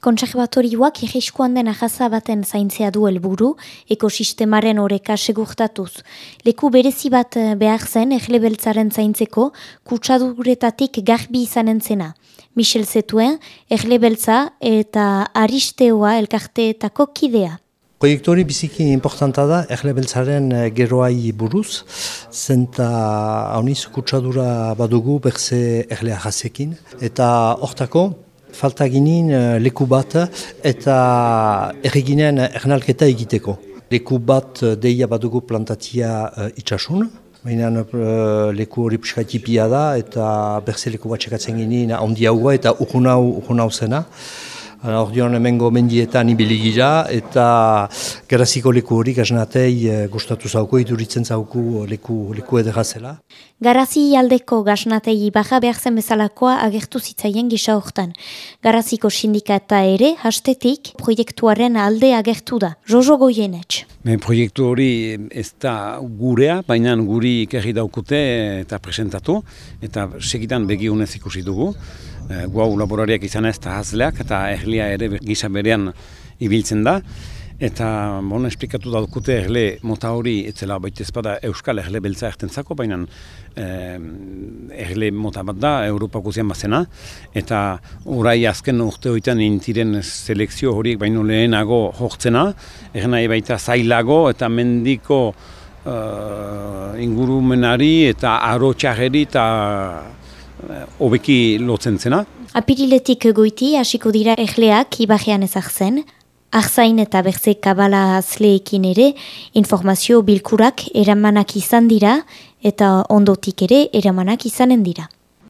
Kontserbatorioak egiskoan den ahaza baten zaintzea du helburu ekosistemaren oreka segurtatuz. Leku berezi bat eh, behar zen erlebeltzaren zaintzeko kutsaduretatik garbi izanen zena. Michel Zetuen, erlebeltza eta aristeoa elkarteetako kidea. Proiektu hori biziki importanta da erlebeltzaren eh, geroai buruz, zenta hauniz kutsadura badugu berze erlea jazekin. Eta hortako, falta ginen eh, leku bat eta erreginen ernalketa egiteko. Leku bat eh, deia badugu plantatia uh, itxasun, baina uh, leku hori piskatipia da eta berze leku bat txekatzen ginen handi eta ukunau zena. Ordeon hemengo mendietan ibili gira eta garaziko leku hori gaznatei eh, gustatu zauko, iduritzen zauku leku, leku edera zela. Garazi aldeko gaznatei baja behar zen bezalakoa agertu zitzaien gisa hortan. Garaziko sindikata ere, hastetik proiektuaren alde agertu da. Jojo goienetx. proiektu hori ez da gurea, baina guri ikerri daukute eta presentatu, eta segitan begiunez ikusi dugu e, guau laborariak izan ez eta hazleak eta erlia ere gisa berean ibiltzen da. Eta bon, esplikatu daukute erle mota hori etzela baita ezpada Euskal erle beltza ertentzako, baina eh, erle mota bat da, Europa guzian bazena. Eta orai azken urte horietan intiren selekzio horiek baino lehenago jortzena, erna baita zailago eta mendiko uh, ingurumenari eta arotxarri eta Eh, hobeki lotzen zena. Apiriletik goiti hasiko dira erleak ibajean ezak zen, Arzain eta berze kabala azleekin ere informazio bilkurak eramanak izan dira eta ondotik ere eramanak izanen dira.